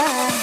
Aku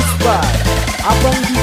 inspired. I bring you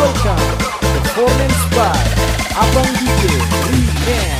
welcome performance by Abang DJ Weekend.